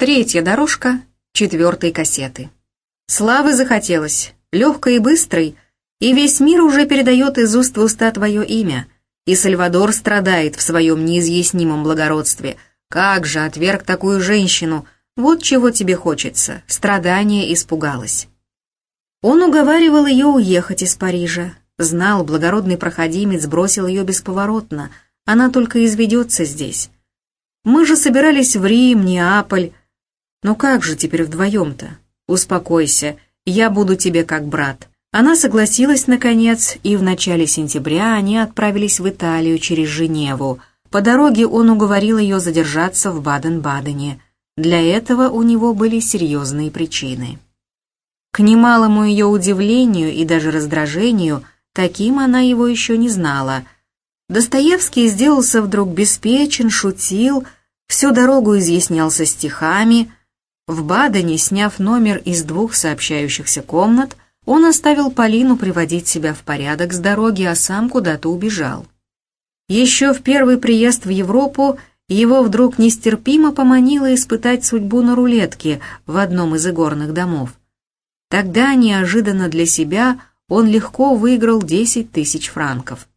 Третья дорожка четвертой кассеты. Славы захотелось, легкой и быстрой, и весь мир уже передает из уст в уста твое имя, и Сальвадор страдает в своем неизъяснимом благородстве. Как же отверг такую женщину, вот чего тебе хочется, страдание испугалась. Он уговаривал ее уехать из Парижа, знал, благородный проходимец бросил ее бесповоротно, она только изведется здесь. Мы же собирались в Рим, Неаполь, «Ну как же теперь вдвоем-то? Успокойся, я буду тебе как брат». Она согласилась, наконец, и в начале сентября они отправились в Италию через Женеву. По дороге он уговорил ее задержаться в Баден-Бадене. Для этого у него были серьезные причины. К немалому ее удивлению и даже раздражению, таким она его еще не знала. Достоевский сделался вдруг беспечен, шутил, всю дорогу изъяснялся стихами – в Бадене, сняв номер из двух сообщающихся комнат, он оставил Полину приводить себя в порядок с дороги, а сам куда-то убежал. Еще в первый приезд в Европу его вдруг нестерпимо поманило испытать судьбу на рулетке в одном из игорных домов. Тогда, неожиданно для себя, он легко выиграл 10 тысяч франков.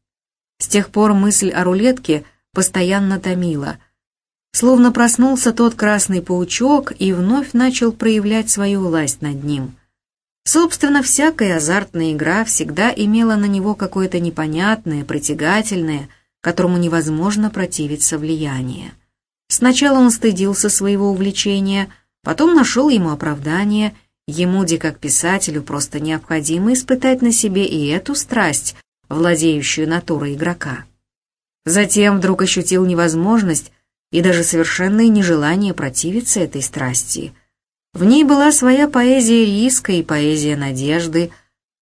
С тех пор мысль о рулетке постоянно томила – Словно проснулся тот красный паучок и вновь начал проявлять свою власть над ним. Собственно, всякая азартная игра всегда имела на него какое-то непонятное, притягательное, которому невозможно противиться влияние. Сначала он стыдился своего увлечения, потом нашел ему оправдание, ему, де как писателю, просто необходимо испытать на себе и эту страсть, владеющую натурой игрока. Затем вдруг ощутил невозможность и даже совершенное нежелание противиться этой страсти. В ней была своя поэзия риска и поэзия надежды,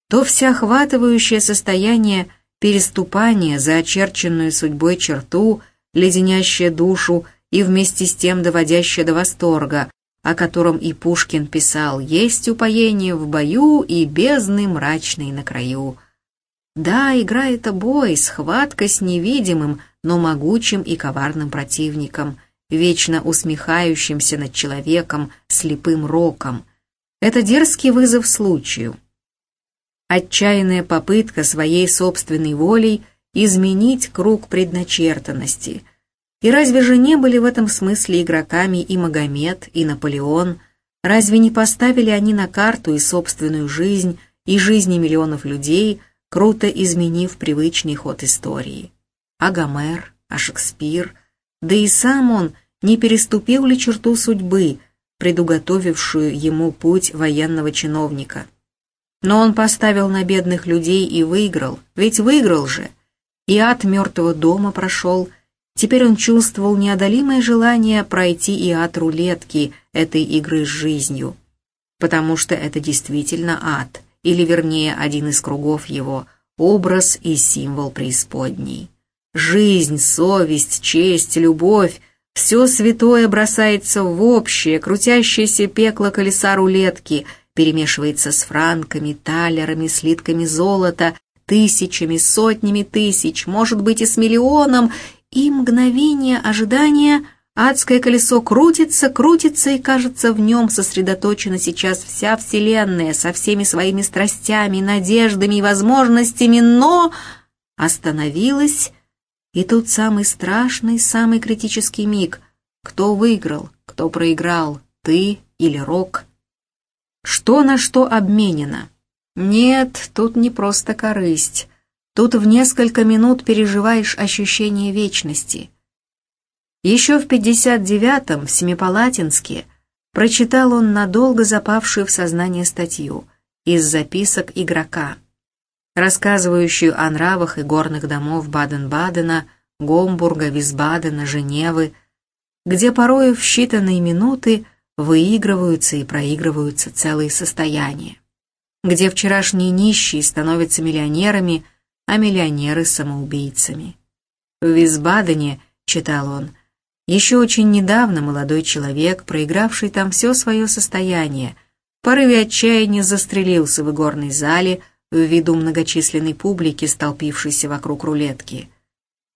то всеохватывающее состояние переступания за очерченную судьбой черту, леденящее душу и вместе с тем доводящее до восторга, о котором и Пушкин писал «Есть упоение в бою и бездны мрачной на краю». Да, игра — это бой, схватка с невидимым, но могучим и коварным противником, вечно усмехающимся над человеком слепым роком. Это дерзкий вызов случаю. Отчаянная попытка своей собственной волей изменить круг предначертанности. И разве же не были в этом смысле игроками и Магомед, и Наполеон? Разве не поставили они на карту и собственную жизнь, и жизни миллионов людей, круто изменив привычный ход истории? а Гомер, а Шекспир, да и сам он не переступил ли черту судьбы, предуготовившую ему путь военного чиновника. Но он поставил на бедных людей и выиграл, ведь выиграл же. И ад мертвого дома прошел, теперь он чувствовал неодолимое желание пройти и ад рулетки этой игры с жизнью, потому что это действительно ад, или вернее один из кругов его, образ и символ преисподней. Жизнь, совесть, честь, любовь — все святое бросается в общее, крутящееся пекло колеса рулетки, перемешивается с франками, талерами, слитками золота, тысячами, сотнями тысяч, может быть и с миллионом, и мгновение ожидания адское колесо крутится, крутится, и, кажется, в нем сосредоточена сейчас вся Вселенная со всеми своими страстями, надеждами и возможностями, но остановилась и тут самый страшный, самый критический миг. Кто выиграл, кто проиграл, ты или Рок? Что на что обменено? Нет, тут не просто корысть. Тут в несколько минут переживаешь ощущение вечности. Еще в 59-м в Семипалатинске прочитал он надолго запавшую в сознание статью из записок игрока рассказывающую о нравах и горных домов Баден-Бадена, Гомбурга, Висбадена, Женевы, где порою в считанные минуты выигрываются и проигрываются целые состояния, где вчерашние нищие становятся миллионерами, а миллионеры — самоубийцами. В Висбадене, читал он, еще очень недавно молодой человек, проигравший там все свое состояние, в порыве отчаяния застрелился в игорной зале, в виду многочисленной публики, столпившейся вокруг рулетки.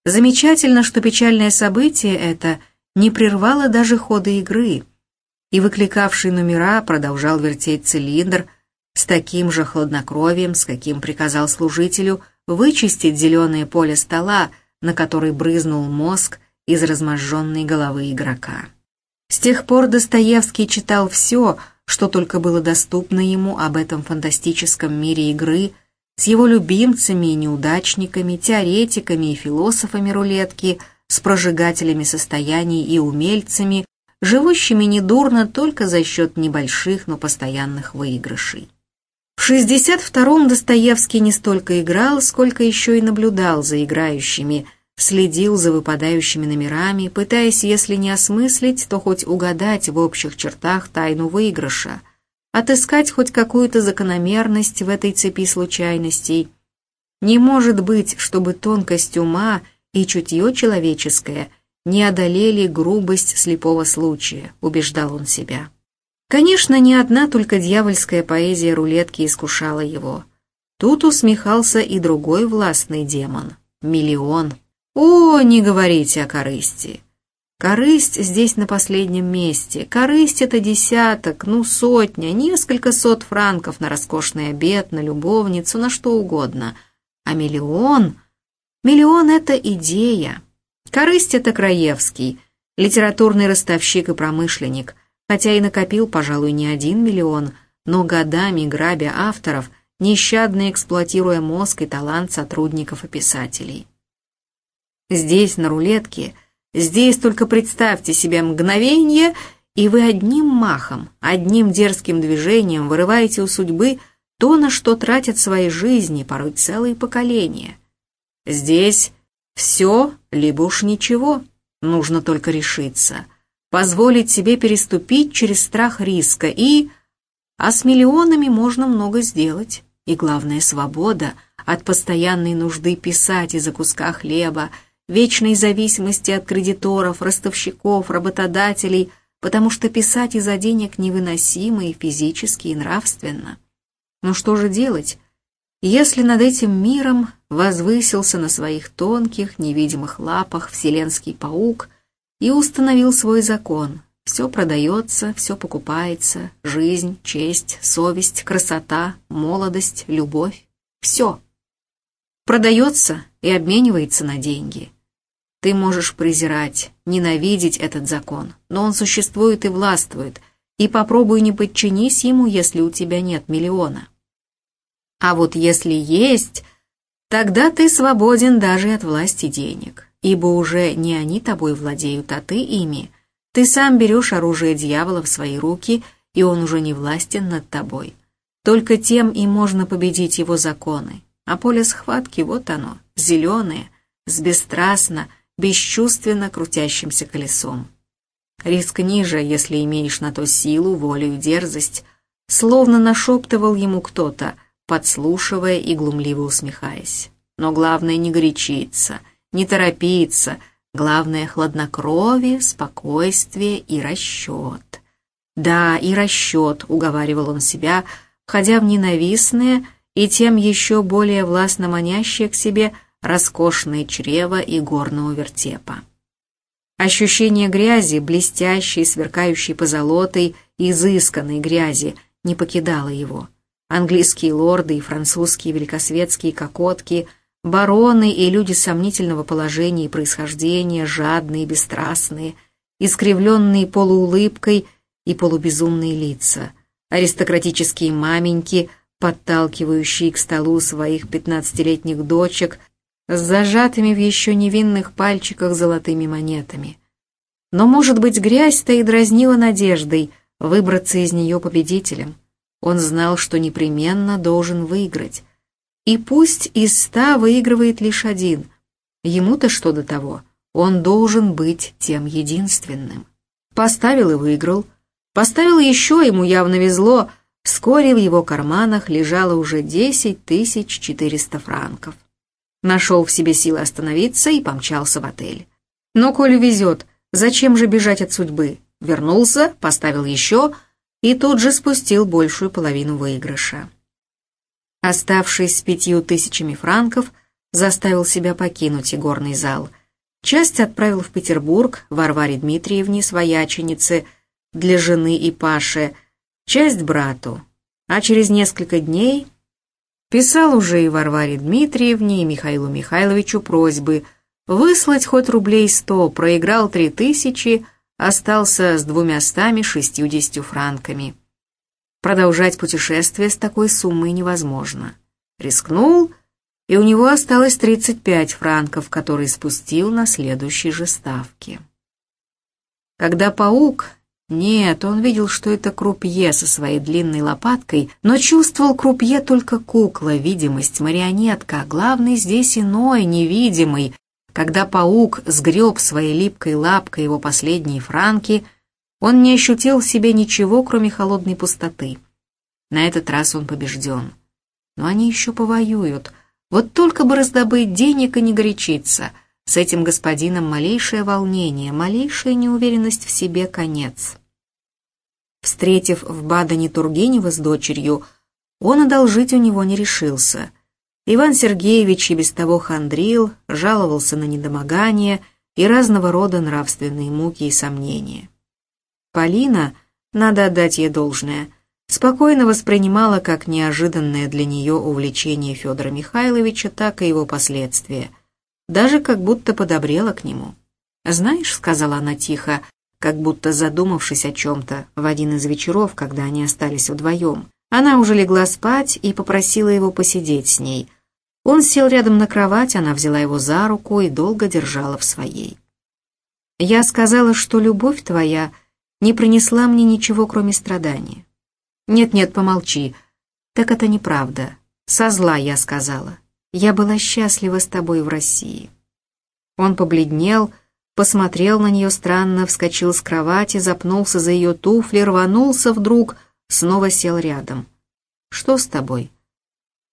Замечательно, что печальное событие это не прервало даже хода игры. и выкликавший номера продолжал вертеть цилиндр с таким же хладнокровием, с каким приказал служителю вычистить зеленое поле стола, на который брызнул мозг из разможженной головы игрока. С тех пор Достоевский читал все, что только было доступно ему об этом фантастическом мире игры, с его любимцами и неудачниками, теоретиками и философами рулетки, с прожигателями состояний и умельцами, живущими недурно только за счет небольших, но постоянных выигрышей. В 62-м Достоевский не столько играл, сколько еще и наблюдал за играющими, следил за выпадающими номерами, пытаясь, если не осмыслить, то хоть угадать в общих чертах тайну выигрыша, отыскать хоть какую-то закономерность в этой цепи случайностей. Не может быть, чтобы тонкость ума и чутье человеческое не одолели грубость слепого случая, убеждал он себя. Конечно, не одна только дьявольская поэзия рулетки искушала его. Тут усмехался и другой властный демон — миллион. О, не говорите о корысти. Корысть здесь на последнем месте. Корысть — это десяток, ну сотня, несколько сот франков на роскошный обед, на любовницу, на что угодно. А миллион... Миллион — это идея. Корысть — это Краевский, литературный ростовщик и промышленник, хотя и накопил, пожалуй, не один миллион, но годами грабя авторов, нещадно эксплуатируя мозг и талант сотрудников и писателей. Здесь, на рулетке, здесь только представьте себе мгновение, и вы одним махом, одним дерзким движением вырываете у судьбы то, на что тратят свои жизни, порой целые поколения. Здесь все, либо уж ничего, нужно только решиться, позволить себе переступить через страх риска и... А с миллионами можно много сделать. И главное, свобода от постоянной нужды писать из-за куска хлеба, вечной зависимости от кредиторов, ростовщиков, работодателей, потому что писать из-за денег невыносимо и физически, и нравственно. Но что же делать, если над этим миром возвысился на своих тонких, невидимых лапах вселенский паук и установил свой закон? Все продается, все покупается, жизнь, честь, совесть, красота, молодость, любовь, все. Продается и обменивается на деньги. Ты можешь презирать, ненавидеть этот закон, но он существует и властвует, и попробуй не подчинись ему, если у тебя нет миллиона. А вот если есть, тогда ты свободен даже от власти денег, ибо уже не они тобой владеют, а ты ими. Ты сам берешь оружие дьявола в свои руки, и он уже не властен над тобой. Только тем и можно победить его законы. А поле схватки вот оно, зеленое, с бесстрастно, бесчувственно крутящимся колесом. Риск ниже, если имеешь на то силу, волю и дерзость, словно нашептывал ему кто-то, подслушивая и глумливо усмехаясь. Но главное не горячиться, не торопиться, главное хладнокровие, спокойствие и расчет. Да, и расчет, уговаривал он себя, входя в ненавистное и тем еще более властно манящее к себе – роскошное чрево и горного вертепа. Ощущение грязи, блестящей, сверкающей позолотой, изысканной грязи, не покидало его. Английские лорды и французские великосветские кокотки, бароны и люди сомнительного положения и происхождения, жадные, бесстрастные, искривленные полуулыбкой и полубезумные лица, аристократические маменьки, подталкивающие к столу своих пятнадцатилетних дочек с зажатыми в еще невинных пальчиках золотыми монетами. Но, может быть, грязь-то и дразнила надеждой выбраться из нее победителем. Он знал, что непременно должен выиграть. И пусть из ста выигрывает лишь один. Ему-то что до того? Он должен быть тем единственным. Поставил и выиграл. Поставил еще, ему явно везло. Вскоре в его карманах лежало уже десять тысяч четыреста франков нашел в себе силы остановиться и помчался в отель. Но коль везет, зачем же бежать от судьбы? Вернулся, поставил еще и тут же спустил большую половину выигрыша. Оставшись с пятью тысячами франков, заставил себя покинуть игорный зал. Часть отправил в Петербург Варваре Дмитриевне, свояченице, для жены и Паши, часть брату, а через несколько дней писал уже и Варваре Дмитриевне, и Михаилу Михайловичу просьбы выслать хоть рублей сто, проиграл три тысячи, остался с двумястами шестьюдесятью франками. Продолжать путешествие с такой суммой невозможно. Рискнул, и у него осталось 35 франков, которые спустил на следующей же ставке. Когда паук... Нет, он видел, что это крупье со своей длинной лопаткой, но чувствовал крупье только кукла, видимость, марионетка, а главный здесь иной, невидимый. Когда паук сгреб своей липкой лапкой его последние франки, он не ощутил в себе ничего, кроме холодной пустоты. На этот раз он побежден. Но они еще повоюют. Вот только бы раздобыть денег и не горячиться — с этим господином малейшее волнение, малейшая неуверенность в себе конец. Встретив в Бадане Тургенева с дочерью, он одолжить у него не решился. Иван Сергеевич и без того хандрил, жаловался на недомогание и разного рода нравственные муки и сомнения. Полина, надо отдать ей должное, спокойно воспринимала как неожиданное для нее увлечение Федора Михайловича, так и его последствия – даже как будто подобрела к нему. «Знаешь», — сказала она тихо, как будто задумавшись о чем-то, в один из вечеров, когда они остались вдвоем. Она уже легла спать и попросила его посидеть с ней. Он сел рядом на кровать, она взяла его за руку и долго держала в своей. «Я сказала, что любовь твоя не принесла мне ничего, кроме страдания». «Нет-нет, помолчи. Так это неправда. Со зла я сказала. Я была счастлива с тобой в России». Он побледнел, посмотрел на нее странно, вскочил с кровати, запнулся за ее туфли, рванулся вдруг, снова сел рядом. «Что с тобой?»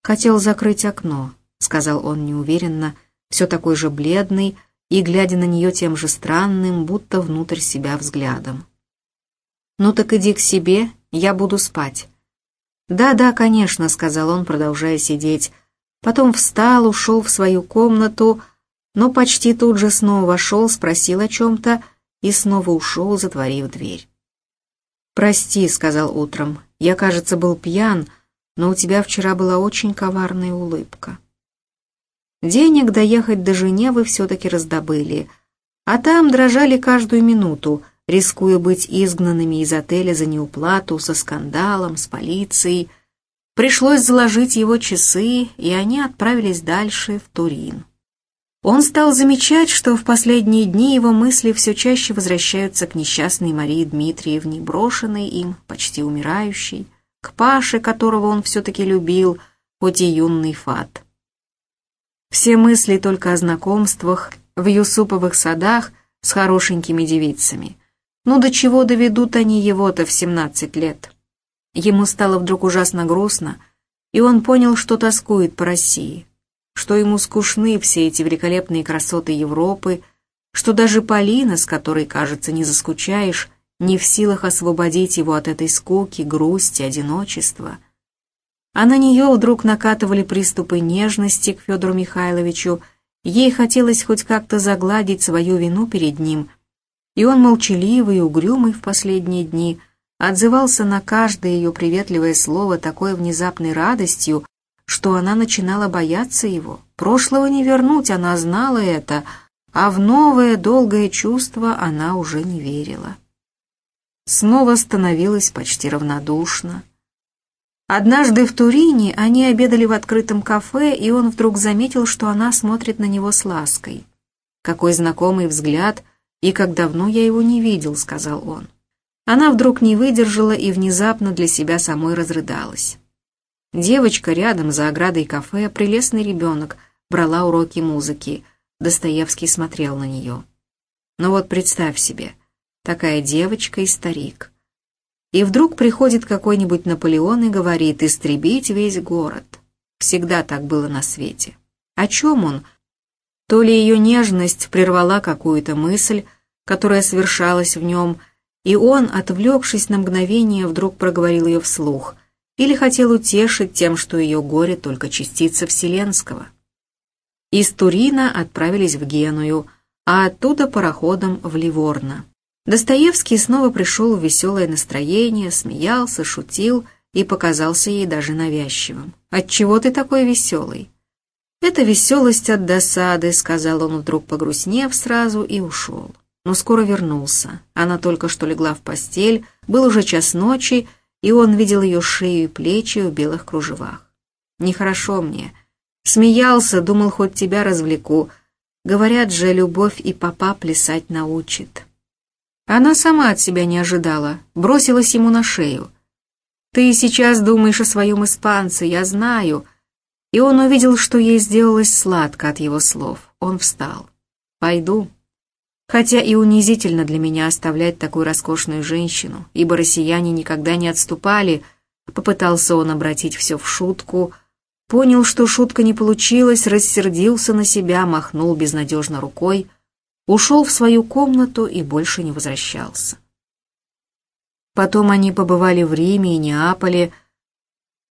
«Хотел закрыть окно», — сказал он неуверенно, все такой же бледный и глядя на нее тем же странным, будто внутрь себя взглядом. «Ну так иди к себе, я буду спать». «Да, да, конечно», — сказал он, продолжая сидеть, Потом встал, ушел в свою комнату, но почти тут же снова вошел, спросил о чем-то и снова ушел, затворив дверь. «Прости», — сказал утром, — «я, кажется, был пьян, но у тебя вчера была очень коварная улыбка». Денег доехать до Женевы все-таки раздобыли, а там дрожали каждую минуту, рискуя быть изгнанными из отеля за неуплату, со скандалом, с полицией, Пришлось заложить его часы, и они отправились дальше, в Турин. Он стал замечать, что в последние дни его мысли все чаще возвращаются к несчастной Марии Дмитриевне, брошенной им, почти умирающей, к Паше, которого он все-таки любил, хоть и юный фат. Все мысли только о знакомствах в Юсуповых садах с хорошенькими девицами. Ну до чего доведут они его-то в семнадцать лет? Ему стало вдруг ужасно грустно, и он понял, что тоскует по России, что ему скучны все эти великолепные красоты Европы, что даже Полина, с которой, кажется, не заскучаешь, не в силах освободить его от этой скуки, грусти, одиночества. А на нее вдруг накатывали приступы нежности к Федору Михайловичу, ей хотелось хоть как-то загладить свою вину перед ним, и он молчаливый и угрюмый в последние дни – отзывался на каждое ее приветливое слово такой внезапной радостью, что она начинала бояться его. Прошлого не вернуть, она знала это, а в новое долгое чувство она уже не верила. Снова становилась почти равнодушна. Однажды в Турине они обедали в открытом кафе, и он вдруг заметил, что она смотрит на него с лаской. «Какой знакомый взгляд, и как давно я его не видел», — сказал он. Она вдруг не выдержала и внезапно для себя самой разрыдалась. Девочка рядом за оградой кафе, прелестный ребенок, брала уроки музыки. Достоевский смотрел на нее. Но вот представь себе, такая девочка и старик. И вдруг приходит какой-нибудь Наполеон и говорит «истребить весь город». Всегда так было на свете. О чем он? То ли ее нежность прервала какую-то мысль, которая совершалась в нем, и он, отвлекшись на мгновение, вдруг проговорил ее вслух, или хотел утешить тем, что ее горе только частица вселенского. Из Турина отправились в Геную, а оттуда пароходом в Ливорно. Достоевский снова пришел в веселое настроение, смеялся, шутил и показался ей даже навязчивым. «Отчего ты такой веселый?» «Это веселость от досады», — сказал он вдруг, погрустнев сразу, и ушел. Но скоро вернулся. Она только что легла в постель, был уже час ночи, и он видел ее шею и плечи в белых кружевах. «Нехорошо мне». Смеялся, думал, хоть тебя развлеку. Говорят же, любовь и папа плясать научит. Она сама от себя не ожидала, бросилась ему на шею. «Ты сейчас думаешь о своем испанце, я знаю». И он увидел, что ей сделалось сладко от его слов. Он встал. «Пойду». Хотя и унизительно для меня оставлять такую роскошную женщину, ибо россияне никогда не отступали, попытался он обратить все в шутку, понял, что шутка не получилась, рассердился на себя, махнул безнадежно рукой, ушел в свою комнату и больше не возвращался. Потом они побывали в Риме и Неаполе.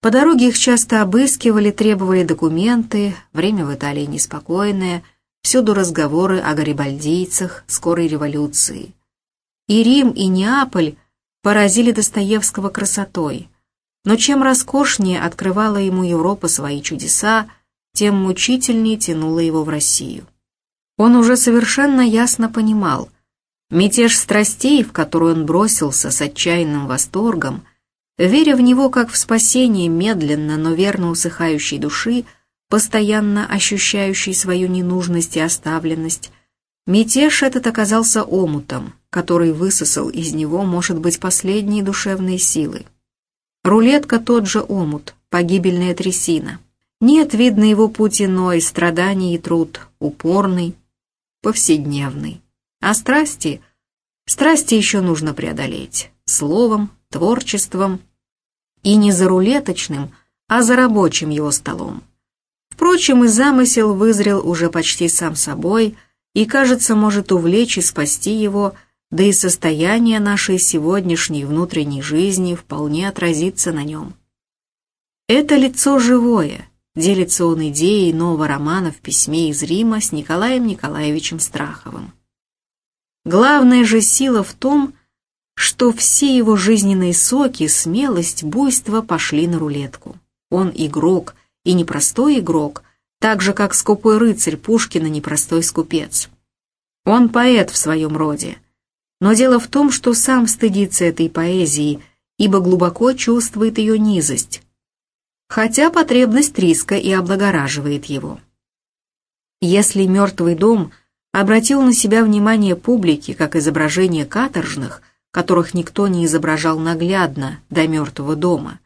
По дороге их часто обыскивали, требовали документы, время в Италии неспокойное, всюду разговоры о гарибальдийцах, скорой революции. И Рим, и Неаполь поразили Достоевского красотой. Но чем роскошнее открывала ему Европа свои чудеса, тем мучительнее тянула его в Россию. Он уже совершенно ясно понимал, мятеж страстей, в который он бросился с отчаянным восторгом, веря в него как в спасение медленно, но верно усыхающей души, постоянно ощущающей свою ненужность и оставленность, мятеж этот оказался омутом, который высосал из него, может быть, последние душевные силы. Рулетка тот же омут, погибельная трясина. Нет, видно, его путь иной, страданий и труд, упорный, повседневный. А страсти? Страсти еще нужно преодолеть. Словом, творчеством. И не за рулеточным, а за рабочим его столом. Впрочем, и замысел вызрел уже почти сам собой, и, кажется, может увлечь и спасти его, да и состояние нашей сегодняшней внутренней жизни вполне отразится на нем. Это лицо живое, делится он идеей нового романа в письме из Рима с Николаем Николаевичем Страховым. Главная же сила в том, что все его жизненные соки, смелость, буйство пошли на рулетку. Он игрок, и непростой игрок, так же, как скупой рыцарь Пушкина непростой скупец. Он поэт в своем роде. Но дело в том, что сам стыдится этой поэзии, ибо глубоко чувствует ее низость, хотя потребность риска и облагораживает его. Если «Мертвый дом» обратил на себя внимание публики как изображение каторжных, которых никто не изображал наглядно до «Мертвого дома»,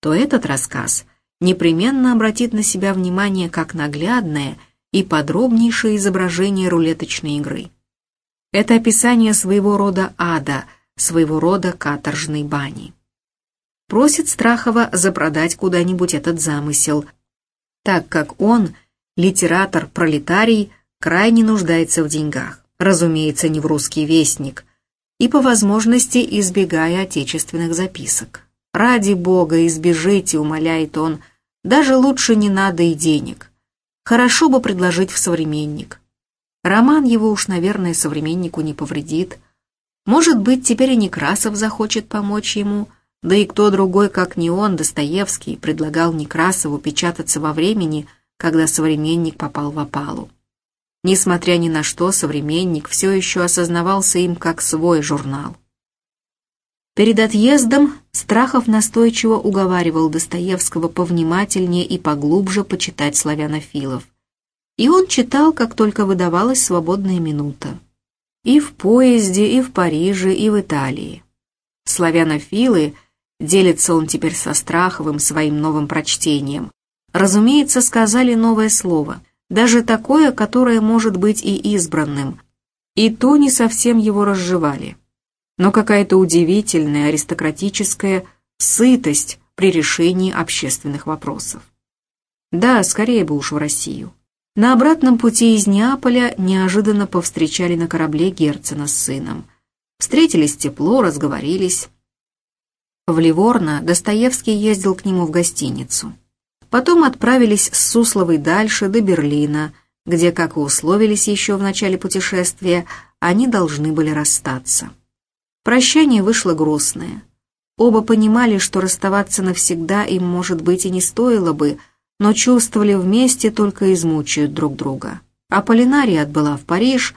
то этот рассказ непременно обратит на себя внимание как наглядное и подробнейшее изображение рулеточной игры. Это описание своего рода ада, своего рода каторжной бани просит Страхова запродать куда-нибудь этот замысел, так как он, литератор-пролетарий, крайне нуждается в деньгах, разумеется, не в русский вестник, и по возможности избегая отечественных записок. «Ради Бога, избежите», — умоляет он, — «даже лучше не надо и денег. Хорошо бы предложить в современник. Роман его уж, наверное, современнику не повредит. Может быть, теперь и Некрасов захочет помочь ему — да и кто другой, как не он, Достоевский, предлагал Некрасову печататься во времени, когда «Современник» попал в опалу. Несмотря ни на что, «Современник» все еще осознавался им как свой журнал. Перед отъездом Страхов настойчиво уговаривал Достоевского повнимательнее и поглубже почитать славянофилов. И он читал, как только выдавалась свободная минута. И в поезде, и в Париже, и в Италии. Славянофилы Делится он теперь со Страховым своим новым прочтением. Разумеется, сказали новое слово, даже такое, которое может быть и избранным. И то не совсем его разжевали. Но какая-то удивительная аристократическая сытость при решении общественных вопросов. Да, скорее бы уж в Россию. На обратном пути из Неаполя неожиданно повстречали на корабле Герцена с сыном. Встретились тепло, разговорились. В Ливорно Достоевский ездил к нему в гостиницу. Потом отправились с Сусловой дальше, до Берлина, где, как и условились еще в начале путешествия, они должны были расстаться. Прощание вышло грустное. Оба понимали, что расставаться навсегда им, может быть, и не стоило бы, но чувствовали вместе только измучают друг друга. Аполлинария отбыла в Париж,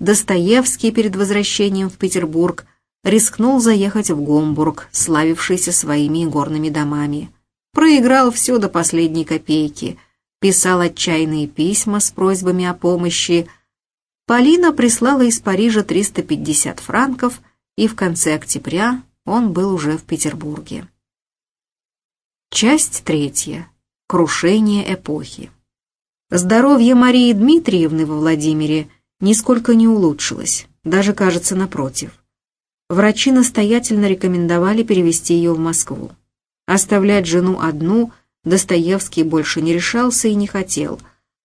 Достоевский перед возвращением в Петербург рискнул заехать в Гомбург, славившийся своими горными домами. Проиграл все до последней копейки, писал отчаянные письма с просьбами о помощи. Полина прислала из Парижа 350 франков, и в конце октября он был уже в Петербурге. Часть третья. Крушение эпохи. Здоровье Марии Дмитриевны во Владимире нисколько не улучшилось, даже, кажется, напротив. Врачи настоятельно рекомендовали перевести ее в Москву. Оставлять жену одну Достоевский больше не решался и не хотел,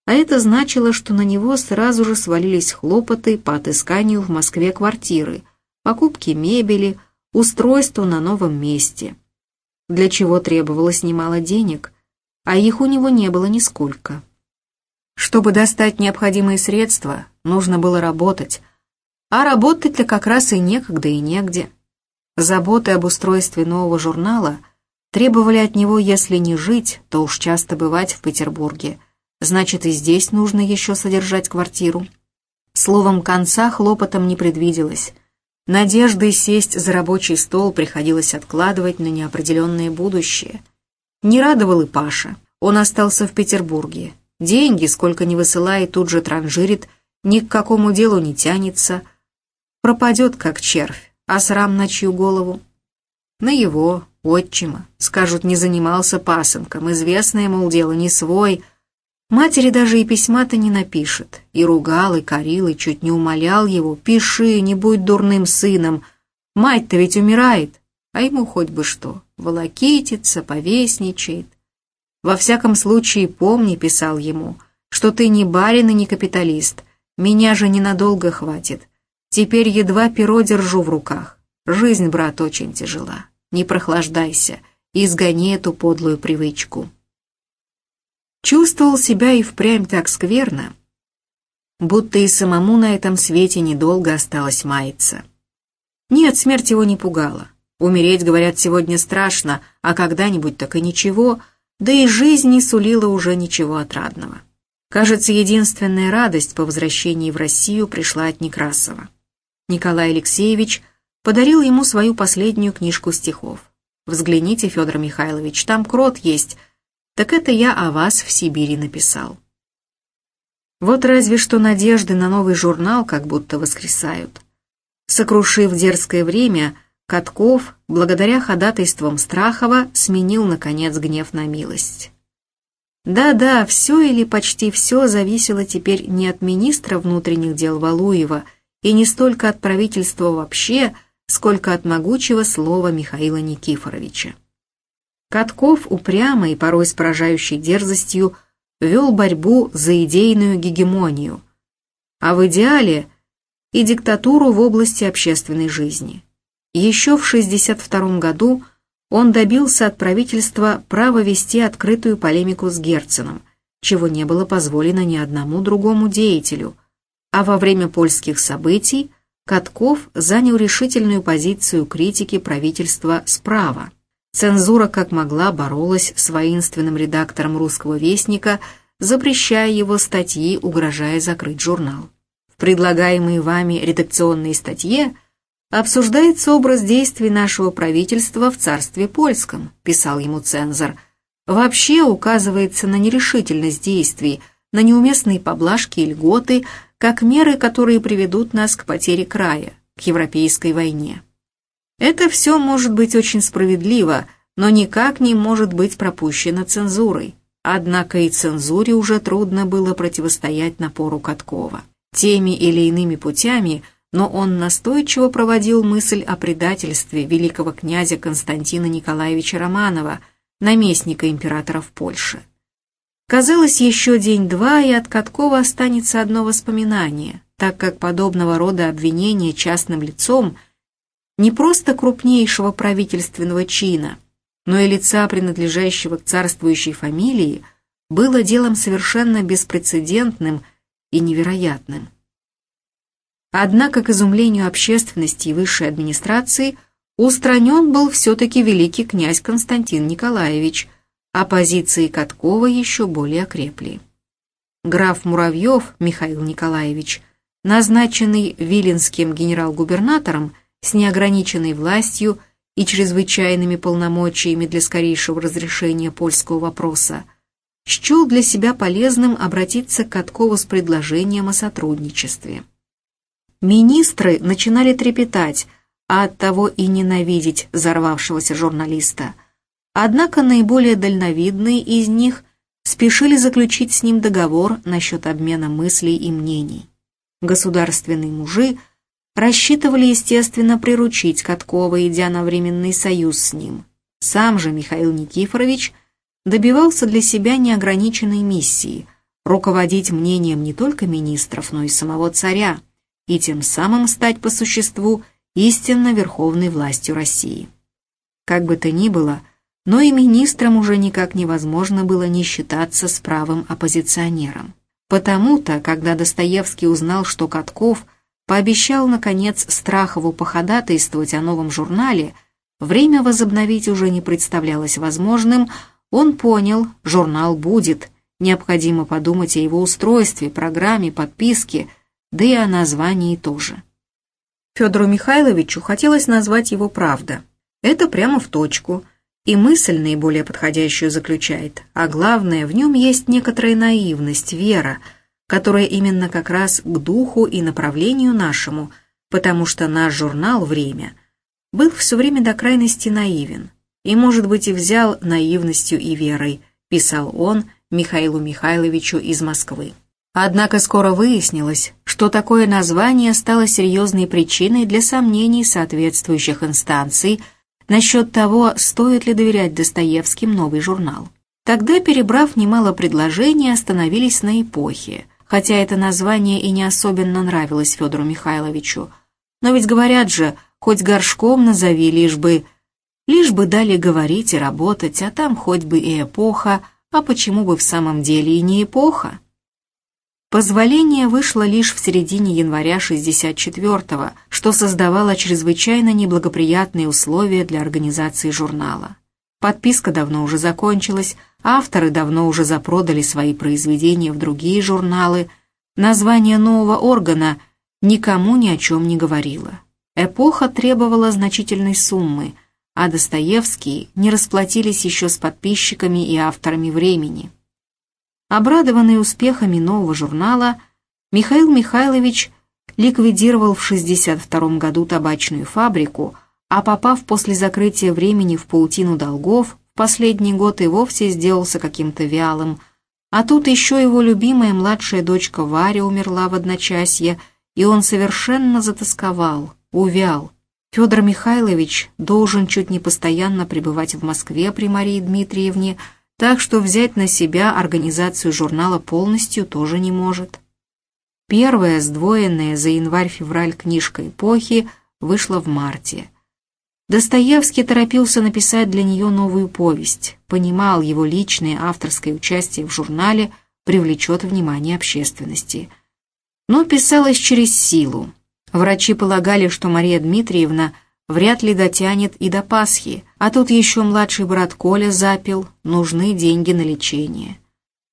а это значило, что на него сразу же свалились хлопоты по отысканию в Москве квартиры, покупке мебели, устройству на новом месте, для чего требовалось немало денег, а их у него не было нисколько. Чтобы достать необходимые средства, нужно было работать, а работать-то как раз и некогда и негде. Заботы об устройстве нового журнала требовали от него, если не жить, то уж часто бывать в Петербурге. Значит, и здесь нужно еще содержать квартиру. Словом, конца хлопотом не предвиделось. Надежды сесть за рабочий стол приходилось откладывать на неопределенное будущее. Не радовал и Паша. Он остался в Петербурге. Деньги, сколько ни высылает, тут же транжирит, ни к какому делу не тянется. Пропадет, как червь, а срам на чью голову? На его, отчима. Скажут, не занимался пасынком, известное, мол, дело не свой — Матери даже и письма-то не напишет. И ругал, и корил, и чуть не умолял его. «Пиши, не будь дурным сыном. Мать-то ведь умирает, а ему хоть бы что. Волокитится, повесничает. Во всяком случае, помни, писал ему, что ты не барин и не капиталист. Меня же ненадолго хватит. Теперь едва перо держу в руках. Жизнь, брат, очень тяжела. Не прохлаждайся, изгони эту подлую привычку» чувствовал себя и впрямь так скверно, будто и самому на этом свете недолго осталось маяться. Нет, смерть его не пугала. Умереть, говорят, сегодня страшно, а когда-нибудь так и ничего, да и жизнь не сулила уже ничего отрадного. Кажется, единственная радость по возвращении в Россию пришла от Некрасова. Николай Алексеевич подарил ему свою последнюю книжку стихов. «Взгляните, Федор Михайлович, там крот есть», так это я о вас в Сибири написал. Вот разве что надежды на новый журнал как будто воскресают. Сокрушив дерзкое время, Катков, благодаря ходатайствам Страхова, сменил, наконец, гнев на милость. Да-да, все или почти все зависело теперь не от министра внутренних дел Валуева и не столько от правительства вообще, сколько от могучего слова Михаила Никифоровича. Катков упрямо и порой с поражающей дерзостью вел борьбу за идейную гегемонию, а в идеале и диктатуру в области общественной жизни. Еще в 1962 году он добился от правительства права вести открытую полемику с Герценом, чего не было позволено ни одному другому деятелю, а во время польских событий Катков занял решительную позицию критики правительства справа. Цензура как могла боролась с воинственным редактором «Русского вестника», запрещая его статьи, угрожая закрыть журнал. В предлагаемой вами редакционной статье обсуждается образ действий нашего правительства в царстве польском, писал ему цензор. Вообще указывается на нерешительность действий, на неуместные поблажки и льготы, как меры, которые приведут нас к потере края, к европейской войне. Это все может быть очень справедливо, но никак не может быть пропущено цензурой. Однако и цензуре уже трудно было противостоять напору Каткова. Теми или иными путями, но он настойчиво проводил мысль о предательстве великого князя Константина Николаевича Романова, наместника императора в Польше. Казалось, еще день-два, и от Каткова останется одно воспоминание, так как подобного рода обвинения частным лицом – не просто крупнейшего правительственного чина, но и лица, принадлежащего к царствующей фамилии, было делом совершенно беспрецедентным и невероятным. Однако, к изумлению общественности и высшей администрации, устранен был все-таки великий князь Константин Николаевич, а позиции Каткова еще более окрепли. Граф Муравьев Михаил Николаевич, назначенный Виленским генерал-губернатором с неограниченной властью и чрезвычайными полномочиями для скорейшего разрешения польского вопроса, счел для себя полезным обратиться к Каткову с предложением о сотрудничестве. Министры начинали трепетать, а оттого и ненавидеть взорвавшегося журналиста. Однако наиболее дальновидные из них спешили заключить с ним договор насчет обмена мыслей и мнений. Государственные мужи рассчитывали, естественно, приручить Каткова, идя на временный союз с ним. Сам же Михаил Никифорович добивался для себя неограниченной миссии – руководить мнением не только министров, но и самого царя – и тем самым стать по существу истинно верховной властью России. Как бы то ни было, но и министрам уже никак невозможно было не считаться с правым оппозиционером. Потому-то, когда Достоевский узнал, что Катков пообещал, наконец, Страхову походатайствовать о новом журнале, время возобновить уже не представлялось возможным, он понял, журнал будет, необходимо подумать о его устройстве, программе, подписке – да и о названии тоже. Федору Михайловичу хотелось назвать его «Правда». Это прямо в точку, и мысль наиболее подходящую заключает, а главное, в нем есть некоторая наивность, вера, которая именно как раз к духу и направлению нашему, потому что наш журнал «Время» был все время до крайности наивен, и, может быть, и взял наивностью и верой, писал он Михаилу Михайловичу из Москвы. Однако скоро выяснилось, что такое название стало серьезной причиной для сомнений соответствующих инстанций насчет того, стоит ли доверять Достоевским новый журнал. Тогда, перебрав немало предложений, остановились на эпохе, хотя это название и не особенно нравилось Федору Михайловичу. Но ведь говорят же, хоть горшком назови, лишь бы... Лишь бы дали говорить и работать, а там хоть бы и эпоха, а почему бы в самом деле и не эпоха? Позволение вышло лишь в середине января 64-го, что создавало чрезвычайно неблагоприятные условия для организации журнала. Подписка давно уже закончилась, авторы давно уже запродали свои произведения в другие журналы, название нового органа никому ни о чем не говорило. Эпоха требовала значительной суммы, а Достоевские не расплатились еще с подписчиками и авторами времени. Обрадованный успехами нового журнала, Михаил Михайлович ликвидировал в 1962 году табачную фабрику, а попав после закрытия времени в паутину долгов, последний год и вовсе сделался каким-то вялым. А тут еще его любимая младшая дочка Варя умерла в одночасье, и он совершенно затасковал, увял. Федор Михайлович должен чуть не постоянно пребывать в Москве при Марии Дмитриевне, так что взять на себя организацию журнала полностью тоже не может. Первая, сдвоенная за январь-февраль книжка эпохи, вышла в марте. Достоевский торопился написать для нее новую повесть, понимал, его личное авторское участие в журнале привлечет внимание общественности. Но писалось через силу. Врачи полагали, что Мария Дмитриевна – вряд ли дотянет и до Пасхи, а тут еще младший брат Коля запил, нужны деньги на лечение.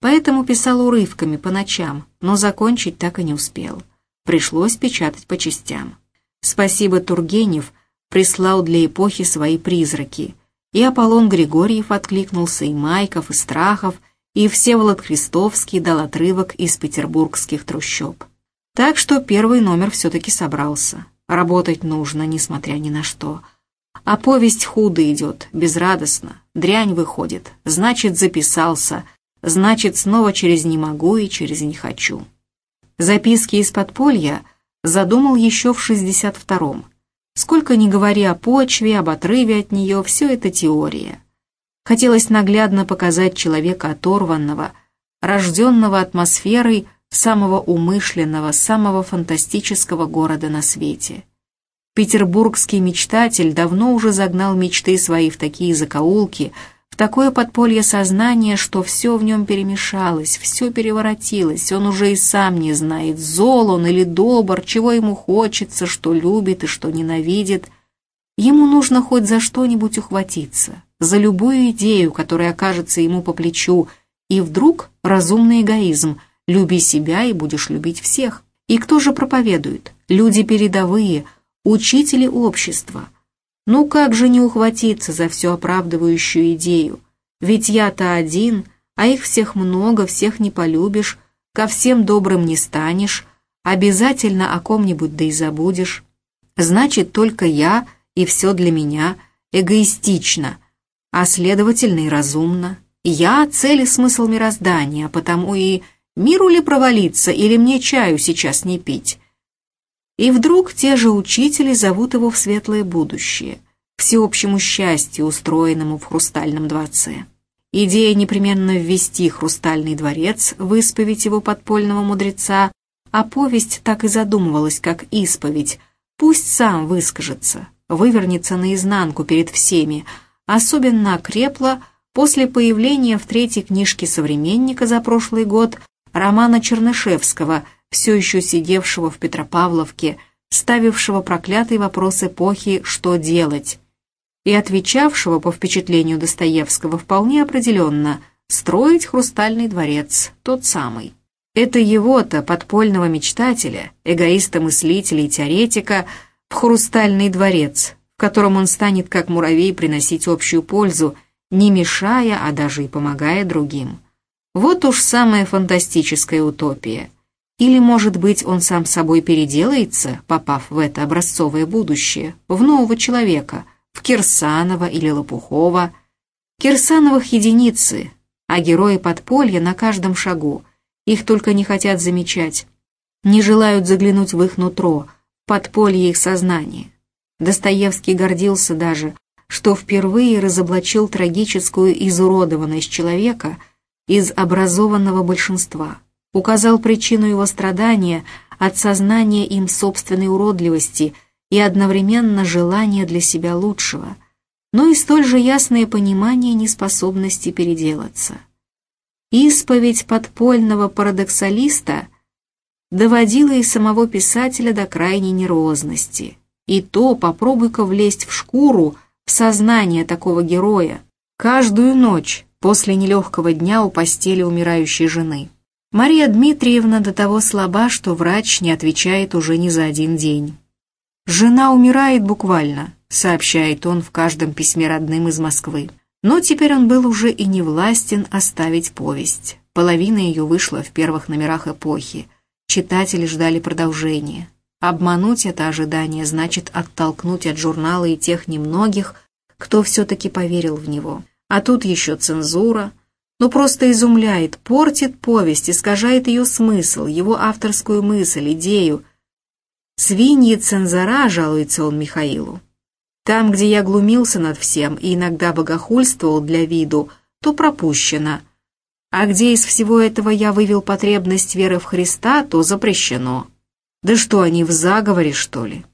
Поэтому писал урывками по ночам, но закончить так и не успел. Пришлось печатать по частям. Спасибо Тургенев прислал для эпохи свои призраки. И Аполлон Григорьев откликнулся, и Майков, и Страхов, и Всеволод Христовский дал отрывок из петербургских трущоб. Так что первый номер все-таки собрался. Работать нужно, несмотря ни на что. А повесть худо идет, безрадостно. Дрянь выходит. Значит, записался. Значит, снова через «не могу» и через «не хочу». Записки из подполья задумал еще в 62-м. Сколько ни говори о почве, об отрыве от нее, все это теория. Хотелось наглядно показать человека оторванного, рожденного атмосферой самого умышленного, самого фантастического города на свете. Петербургский мечтатель давно уже загнал мечты свои в такие закоулки, в такое подполье сознания, что все в нем перемешалось, все переворотилось, он уже и сам не знает, зол он или добр, чего ему хочется, что любит и что ненавидит. Ему нужно хоть за что-нибудь ухватиться, за любую идею, которая окажется ему по плечу, и вдруг разумный эгоизм «люби себя и будешь любить всех». И кто же проповедует? Люди передовые, учители общества – ну как же не ухватиться за всю оправдывающую идею? Ведь я-то один, а их всех много, всех не полюбишь, ко всем добрым не станешь, обязательно о ком-нибудь да и забудешь. Значит, только я и все для меня эгоистично, а следовательно и разумно. Я — цель и смысл мироздания, потому и миру ли провалиться или мне чаю сейчас не пить. И вдруг те же учители зовут его в светлое будущее, всеобщему счастью, устроенному в Хрустальном дворце. Идея непременно ввести Хрустальный дворец в исповедь его подпольного мудреца, а повесть так и задумывалась, как исповедь, пусть сам выскажется, вывернется наизнанку перед всеми, особенно окрепла после появления в третьей книжке «Современника» за прошлый год романа Чернышевского – все еще сидевшего в Петропавловке, ставившего проклятый вопрос эпохи «что делать?» и отвечавшего по впечатлению Достоевского вполне определенно «строить хрустальный дворец, тот самый». Это его-то, подпольного мечтателя, эгоиста-мыслителя и теоретика, в хрустальный дворец, в котором он станет как муравей приносить общую пользу, не мешая, а даже и помогая другим. Вот уж самая фантастическая утопия – или, может быть, он сам собой переделается, попав в это образцовое будущее, в нового человека, в Кирсанова или Лопухова. Кирсановых единицы, а герои подполья на каждом шагу. Их только не хотят замечать, не желают заглянуть в их нутро, подполье их сознания. Достоевский гордился даже, что впервые разоблачил трагическую изуродованность человека из образованного большинства – указал причину его страдания от сознания им собственной уродливости и одновременно желания для себя лучшего, но и столь же ясное понимание неспособности переделаться. Исповедь подпольного парадоксалиста доводила и самого писателя до крайней нервозности. И то попробуй-ка влезть в шкуру, в сознание такого героя, каждую ночь после нелегкого дня у постели умирающей жены. Мария Дмитриевна до того слаба, что врач не отвечает уже не за один день. «Жена умирает буквально», — сообщает он в каждом письме родным из Москвы. Но теперь он был уже и не властен оставить повесть. Половина ее вышла в первых номерах эпохи. Читатели ждали продолжения. Обмануть это ожидание значит оттолкнуть от журнала и тех немногих, кто все-таки поверил в него. А тут еще цензура — но просто изумляет, портит повесть, искажает ее смысл, его авторскую мысль, идею. «Свиньи цензора», — жалуется он Михаилу. «Там, где я глумился над всем и иногда богохульствовал для виду, то пропущено. А где из всего этого я вывел потребность веры в Христа, то запрещено. Да что, они в заговоре, что ли?»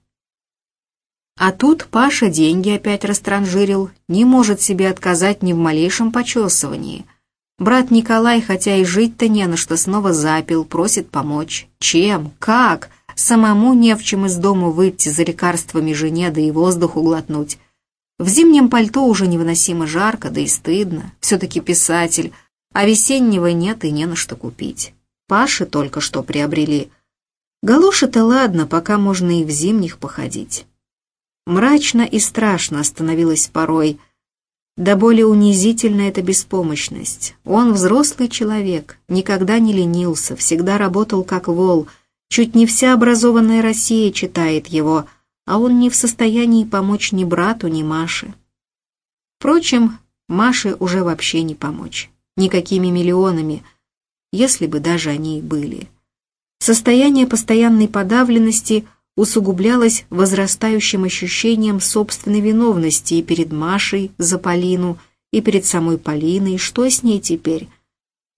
А тут Паша деньги опять растранжирил, не может себе отказать ни в малейшем почесывании — Брат Николай, хотя и жить-то не на что, снова запил, просит помочь. Чем? Как? Самому не в чем из дома выйти за лекарствами жене, да и воздуху глотнуть. В зимнем пальто уже невыносимо жарко, да и стыдно. Все-таки писатель, а весеннего нет и не на что купить. Паши только что приобрели. Галоши-то ладно, пока можно и в зимних походить. Мрачно и страшно становилось порой, да более унизительна эта беспомощность. Он взрослый человек, никогда не ленился, всегда работал как вол. Чуть не вся образованная Россия читает его, а он не в состоянии помочь ни брату, ни Маше. Впрочем, Маше уже вообще не помочь. Никакими миллионами, если бы даже они и были. Состояние постоянной подавленности – усугублялось возрастающим ощущением собственной виновности и перед Машей за Полину, и перед самой Полиной, что с ней теперь?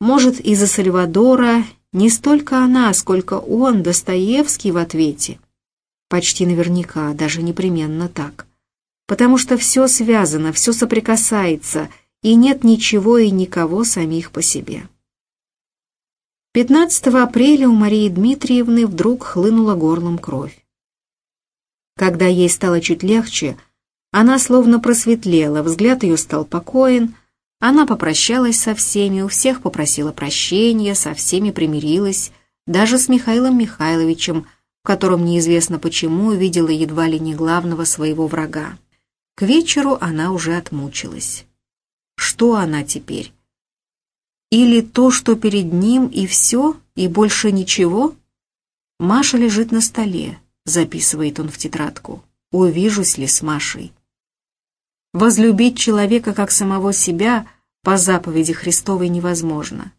Может, из-за Сальвадора не столько она, сколько он, Достоевский, в ответе? Почти наверняка, даже непременно так. Потому что все связано, все соприкасается, и нет ничего и никого самих по себе. 15 апреля у Марии Дмитриевны вдруг хлынула горлом кровь. Когда ей стало чуть легче, она словно просветлела, взгляд ее стал покоен, она попрощалась со всеми, у всех попросила прощения, со всеми примирилась, даже с Михаилом Михайловичем, в котором неизвестно почему видела едва ли не главного своего врага. К вечеру она уже отмучилась. Что она теперь? Или то, что перед ним, и все, и больше ничего? Маша лежит на столе, записывает он в тетрадку. Увижусь ли с Машей? Возлюбить человека как самого себя по заповеди Христовой невозможно.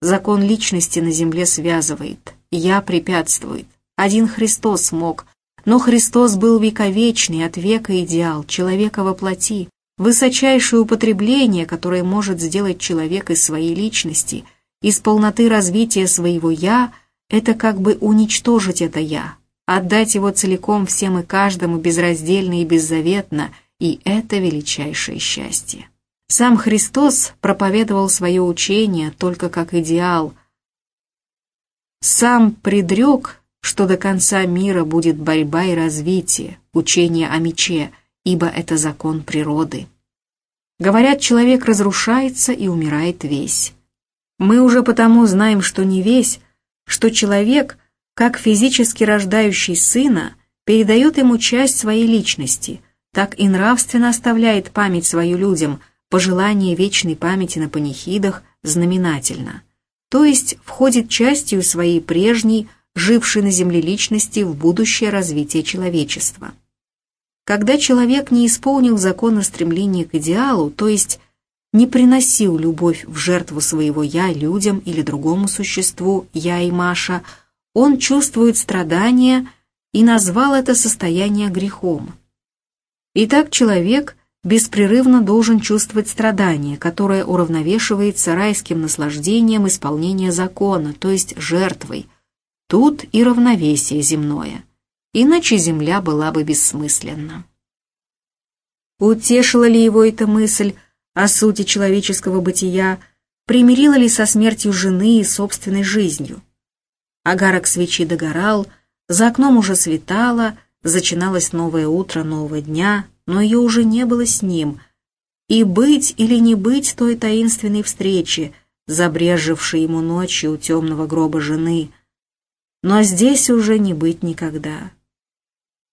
Закон личности на земле связывает, я препятствует. Один Христос мог, но Христос был вековечный, от века идеал, человека во плоти, высочайшее употребление, которое может сделать человек из своей личности, из полноты развития своего «я», это как бы уничтожить это «я», отдать его целиком всем и каждому безраздельно и беззаветно, и это величайшее счастье. Сам Христос проповедовал свое учение только как идеал. Сам предрек, что до конца мира будет борьба и развитие, учение о мече – ибо это закон природы. Говорят, человек разрушается и умирает весь. Мы уже потому знаем, что не весь, что человек, как физически рождающий сына, передает ему часть своей личности, так и нравственно оставляет память свою людям, пожелание вечной памяти на панихидах знаменательно, то есть входит частью своей прежней, жившей на земле личности в будущее развитие человечества. Когда человек не исполнил закона стремления к идеалу, то есть не приносил любовь в жертву своего «я» людям или другому существу «я» и Маша, он чувствует страдания и назвал это состояние грехом. Итак, человек беспрерывно должен чувствовать страдание, которое уравновешивается райским наслаждением исполнения закона, то есть жертвой. Тут и равновесие земное – иначе земля была бы бессмысленна. Утешила ли его эта мысль о сути человеческого бытия, примирила ли со смертью жены и собственной жизнью? Агарок свечи догорал, за окном уже светало, зачиналось новое утро нового дня, но ее уже не было с ним. И быть или не быть той таинственной встречи, забрежевшей ему ночью у темного гроба жены. Но здесь уже не быть никогда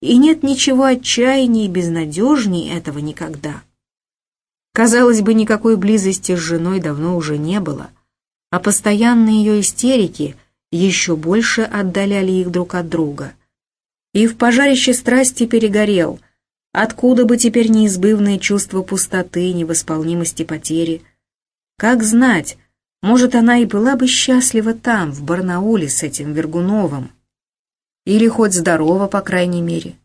и нет ничего отчаянней и безнадежней этого никогда. Казалось бы, никакой близости с женой давно уже не было, а постоянные ее истерики еще больше отдаляли их друг от друга. И в пожарище страсти перегорел, откуда бы теперь неизбывное чувство пустоты, невосполнимости потери. Как знать, может, она и была бы счастлива там, в Барнауле, с этим Вергуновым, или хоть здорово, по крайней мере.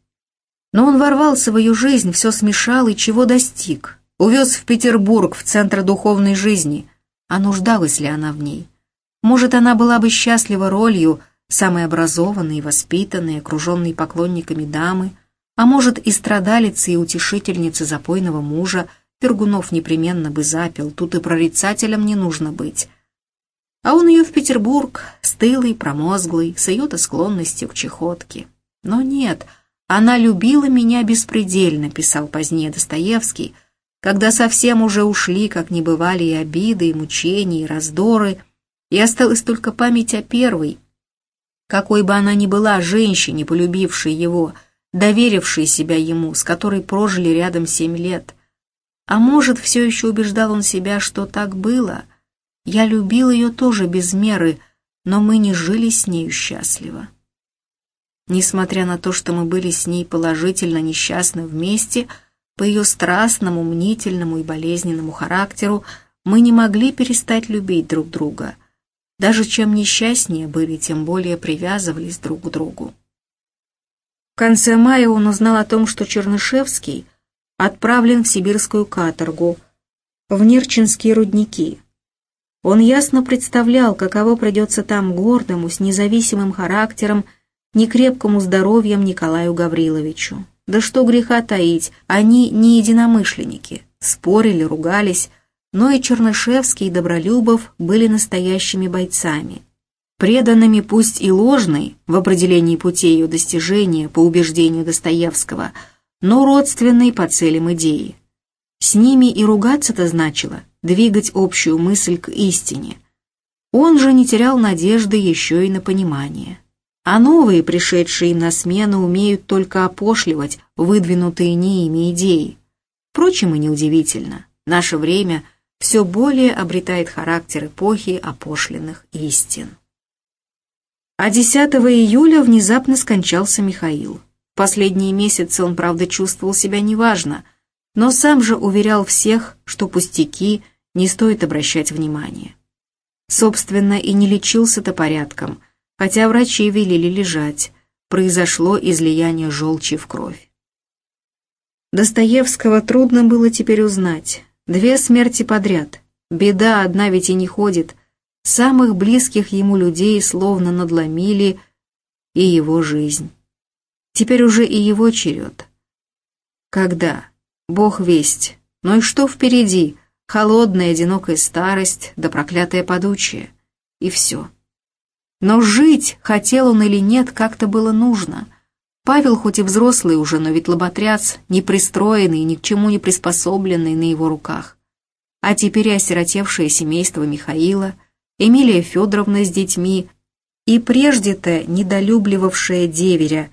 Но он ворвался в ее жизнь, все смешал и чего достиг. Увез в Петербург, в центр духовной жизни. А нуждалась ли она в ней? Может, она была бы счастлива ролью самой образованной, воспитанной, окруженной поклонниками дамы, а может, и страдалицы и утешительницы запойного мужа Пергунов непременно бы запил, тут и прорицателем не нужно быть. А он ее в Петербург, стылый, промозглый, с ее-то склонностью к чехотке. Но нет, она любила меня беспредельно, писал позднее Достоевский, когда совсем уже ушли, как не бывали и обиды, и мучения, и раздоры, и осталась только память о первой, какой бы она ни была женщине, полюбившей его, доверившей себя ему, с которой прожили рядом семь лет. А может, все еще убеждал он себя, что так было — я любил ее тоже без меры, но мы не жили с нею счастливо. Несмотря на то, что мы были с ней положительно несчастны вместе, по ее страстному, мнительному и болезненному характеру мы не могли перестать любить друг друга. Даже чем несчастнее были, тем более привязывались друг к другу. В конце мая он узнал о том, что Чернышевский отправлен в сибирскую каторгу, в Нерчинские рудники, он ясно представлял, каково придется там гордому, с независимым характером, некрепкому здоровьем Николаю Гавриловичу. Да что греха таить, они не единомышленники, спорили, ругались, но и Чернышевский и Добролюбов были настоящими бойцами. Преданными пусть и ложной в определении путей ее достижения по убеждению Достоевского, но родственной по целям идеи. С ними и ругаться-то значило двигать общую мысль к истине. Он же не терял надежды еще и на понимание. А новые, пришедшие им на смену, умеют только опошливать выдвинутые не ими идеи. Впрочем, и неудивительно. Наше время все более обретает характер эпохи опошленных истин. А 10 июля внезапно скончался Михаил. Последние месяцы он, правда, чувствовал себя неважно, но сам же уверял всех, что пустяки не стоит обращать внимания. Собственно, и не лечился-то порядком, хотя врачи велели лежать, произошло излияние желчи в кровь. Достоевского трудно было теперь узнать. Две смерти подряд. Беда одна ведь и не ходит. Самых близких ему людей словно надломили и его жизнь. Теперь уже и его черед. Когда? Бог весть. Ну и что впереди? Холодная, одинокая старость, да проклятое подучие. И все. Но жить, хотел он или нет, как-то было нужно. Павел хоть и взрослый уже, но ведь лоботряс, непристроенный, ни к чему не приспособленный на его руках. А теперь и осиротевшее семейство Михаила, Эмилия Федоровна с детьми и прежде-то недолюбливавшая деверя,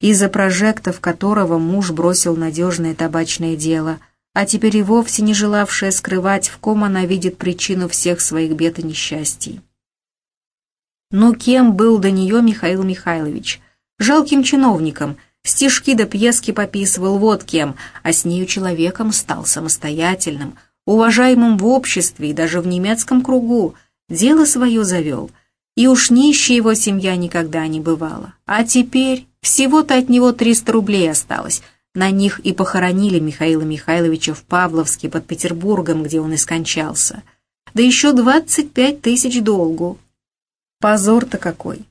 из-за прожектов которого муж бросил надежное табачное дело, а теперь и вовсе не желавшая скрывать, в ком она видит причину всех своих бед и несчастий. Но кем был до нее Михаил Михайлович? Жалким чиновником, стишки да пьески пописывал вот кем, а с нею человеком стал самостоятельным, уважаемым в обществе и даже в немецком кругу, дело свое завел. И уж нищей его семья никогда не бывала. А теперь всего-то от него 300 рублей осталось. На них и похоронили Михаила Михайловича в Павловске под Петербургом, где он и скончался. Да еще 25 тысяч долгу. Позор-то какой!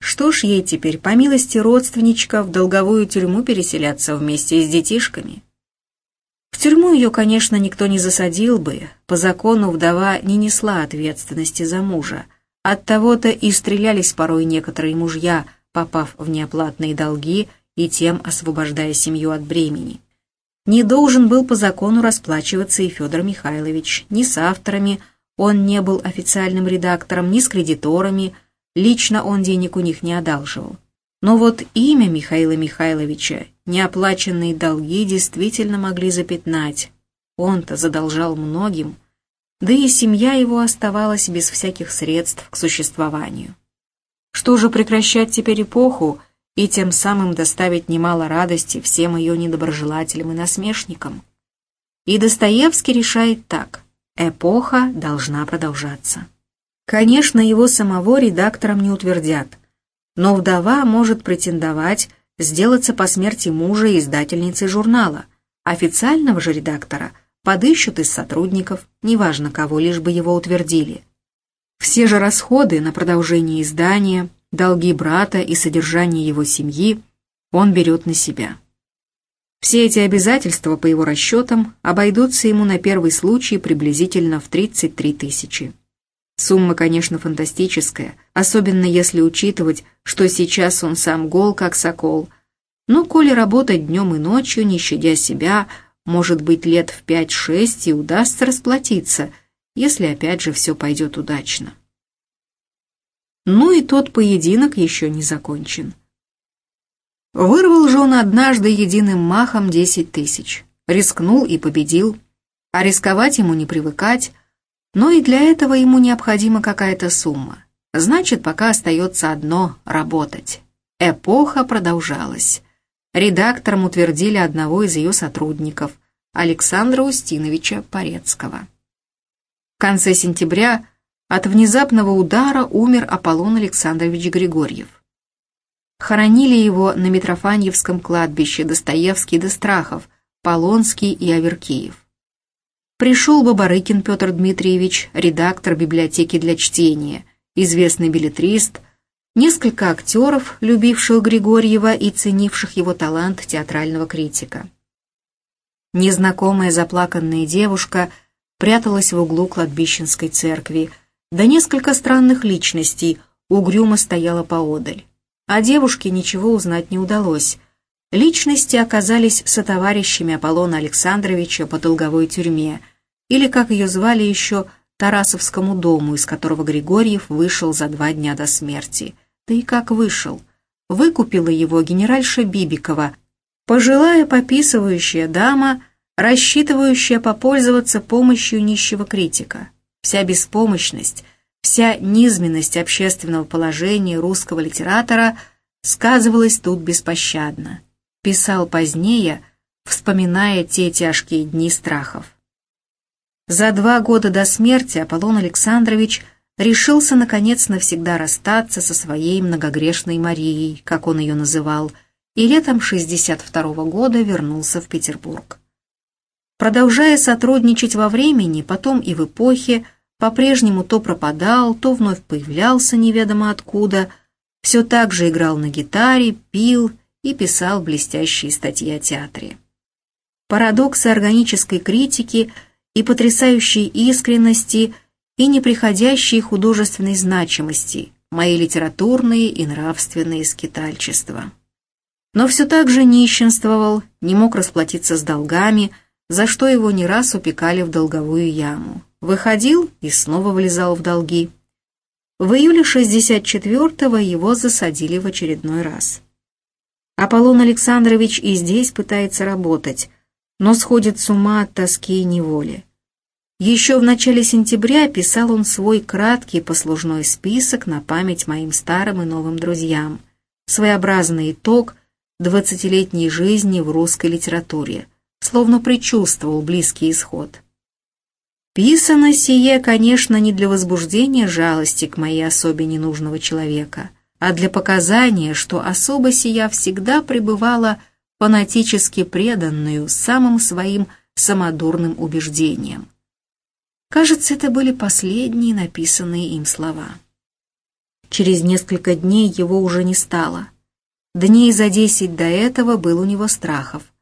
Что ж ей теперь, по милости родственничка, в долговую тюрьму переселяться вместе с детишками? В тюрьму ее, конечно, никто не засадил бы. По закону вдова не несла ответственности за мужа. От того-то и стрелялись порой некоторые мужья, попав в неоплатные долги и тем освобождая семью от бремени. Не должен был по закону расплачиваться и Федор Михайлович, ни с авторами, он не был официальным редактором ни с кредиторами, лично он денег у них не одалживал. Но вот имя Михаила Михайловича, неоплаченные долги действительно могли запятнать. Он-то задолжал многим, да и семья его оставалась без всяких средств к существованию. Что же прекращать теперь эпоху и тем самым доставить немало радости всем ее недоброжелателям и насмешникам? И Достоевский решает так – Эпоха должна продолжаться. Конечно, его самого редактором не утвердят, но вдова может претендовать сделаться по смерти мужа издательницей журнала. Официального же редактора подыщут из сотрудников, неважно кого, лишь бы его утвердили. Все же расходы на продолжение издания, долги брата и содержание его семьи он берет на себя. Все эти обязательства, по его расчетам, обойдутся ему на первый случай приблизительно в 33 тысячи. Сумма, конечно, фантастическая, особенно если учитывать, что сейчас он сам гол, как сокол. Но коли работать днем и ночью, не щадя себя, может быть, лет в 5-6 и удастся расплатиться, если опять же все пойдет удачно. Ну и тот поединок еще не закончен. Вырвал же он однажды единым махом десять тысяч. Рискнул и победил. А рисковать ему не привыкать. Но и для этого ему необходима какая-то сумма. Значит, пока остается одно — работать. Эпоха продолжалась. Редактором утвердили одного из ее сотрудников, Александра Устиновича Порецкого. В конце сентября от внезапного удара умер Аполлон Александрович Григорьев. Хоронили его на Митрофаньевском кладбище Достоевский до Страхов, Полонский и Аверкиев. Пришел Бабарыкин Петр Дмитриевич, редактор библиотеки для чтения, известный билетрист, несколько актеров, любивших Григорьева и ценивших его талант театрального критика. Незнакомая заплаканная девушка пряталась в углу кладбищенской церкви, да несколько странных личностей угрюмо стояла поодаль. О девушке ничего узнать не удалось. Личности оказались сотоварищами Аполлона Александровича по долговой тюрьме, или, как ее звали еще, Тарасовскому дому, из которого Григорьев вышел за два дня до смерти. Да и как вышел? Выкупила его генеральша Бибикова, пожилая пописывающая дама, рассчитывающая попользоваться помощью нищего критика. Вся беспомощность, вся низменность общественного положения русского литератора сказывалась тут беспощадно. Писал позднее, вспоминая те тяжкие дни страхов. За два года до смерти Аполлон Александрович решился, наконец, навсегда расстаться со своей многогрешной Марией, как он ее называл, и летом 62 -го года вернулся в Петербург. Продолжая сотрудничать во времени, потом и в эпохе, по-прежнему то пропадал, то вновь появлялся неведомо откуда, все так же играл на гитаре, пил и писал блестящие статьи о театре. Парадоксы органической критики и потрясающей искренности и неприходящей художественной значимости, мои литературные и нравственные скитальчества. Но все так же нищенствовал, не мог расплатиться с долгами – за что его не раз упекали в долговую яму. Выходил и снова влезал в долги. В июле 64-го его засадили в очередной раз. Аполлон Александрович и здесь пытается работать, но сходит с ума от тоски и неволи. Еще в начале сентября писал он свой краткий послужной список на память моим старым и новым друзьям, своеобразный итог двадцатилетней жизни в русской литературе – словно предчувствовал близкий исход. Писано сие, конечно, не для возбуждения жалости к моей особе ненужного человека, а для показания, что особа сия всегда пребывала фанатически преданную самым своим самодурным убеждениям. Кажется, это были последние написанные им слова. Через несколько дней его уже не стало. Дней за десять до этого был у него Страхов –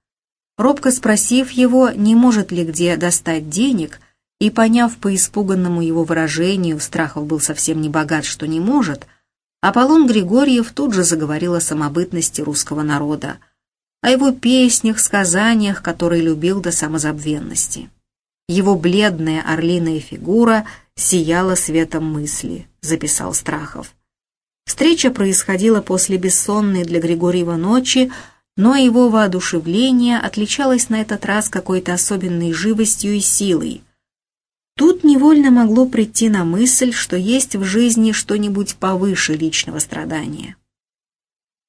Робко спросив его, не может ли где достать денег, и поняв по испуганному его выражению, Страхов был совсем не богат, что не может, Аполлон Григорьев тут же заговорил о самобытности русского народа, о его песнях, сказаниях, которые любил до самозабвенности. Его бледная орлиная фигура сияла светом мысли, записал Страхов. Встреча происходила после бессонной для Григорьева ночи, но его воодушевление отличалось на этот раз какой-то особенной живостью и силой. Тут невольно могло прийти на мысль, что есть в жизни что-нибудь повыше личного страдания.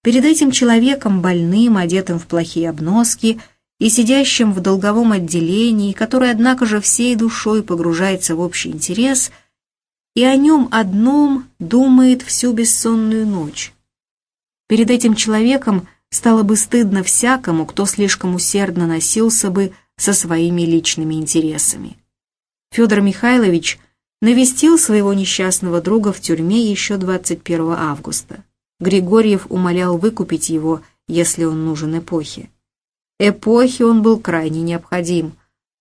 Перед этим человеком, больным, одетым в плохие обноски и сидящим в долговом отделении, который, однако же, всей душой погружается в общий интерес, и о нем одном думает всю бессонную ночь. Перед этим человеком – стало бы стыдно всякому, кто слишком усердно носился бы со своими личными интересами. Федор Михайлович навестил своего несчастного друга в тюрьме еще 21 августа. Григорьев умолял выкупить его, если он нужен эпохе. Эпохе он был крайне необходим,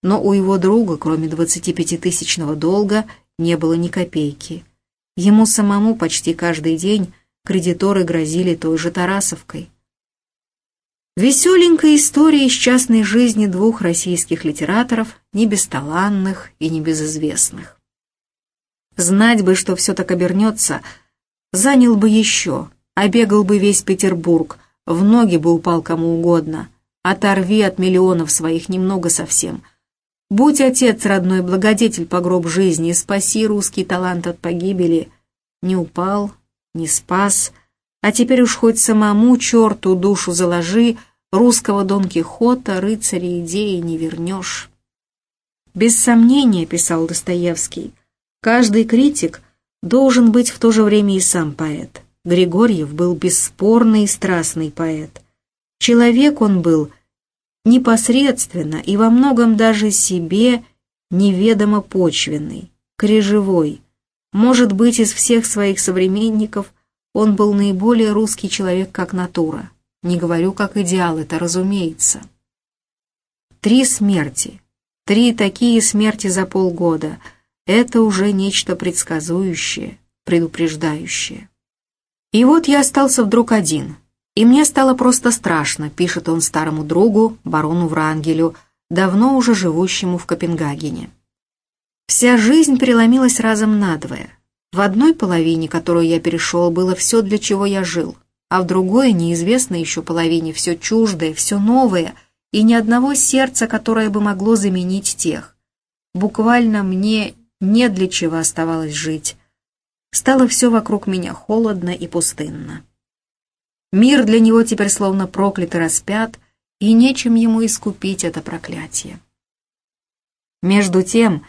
но у его друга, кроме 25-тысячного долга, не было ни копейки. Ему самому почти каждый день кредиторы грозили той же Тарасовкой. Веселенькая история из частной жизни двух российских литераторов, не бесталанных и не безызвестных. Знать бы, что все так обернется, занял бы еще, обегал бы весь Петербург, в ноги бы упал кому угодно, оторви от миллионов своих немного совсем. Будь отец родной благодетель по гроб жизни, спаси русский талант от погибели. Не упал, не спас, а теперь уж хоть самому черту душу заложи, русского Дон Кихота, рыцаря идеи не вернешь. Без сомнения, писал Достоевский, каждый критик должен быть в то же время и сам поэт. Григорьев был бесспорный и страстный поэт. Человек он был непосредственно и во многом даже себе неведомо почвенный, крежевой. Может быть, из всех своих современников он был наиболее русский человек как натура. Не говорю как идеал, это разумеется. Три смерти. Три такие смерти за полгода — это уже нечто предсказующее, предупреждающее. И вот я остался вдруг один, и мне стало просто страшно, пишет он старому другу, барону Врангелю, давно уже живущему в Копенгагене. Вся жизнь переломилась разом надвое. В одной половине, которую я перешел, было все, для чего я жил, а в другой, неизвестной еще половине, все чуждое, все новое, и ни одного сердца, которое бы могло заменить тех. Буквально мне не для чего оставалось жить. Стало все вокруг меня холодно и пустынно. Мир для него теперь словно проклят и распят, и нечем ему искупить это проклятие. Между тем,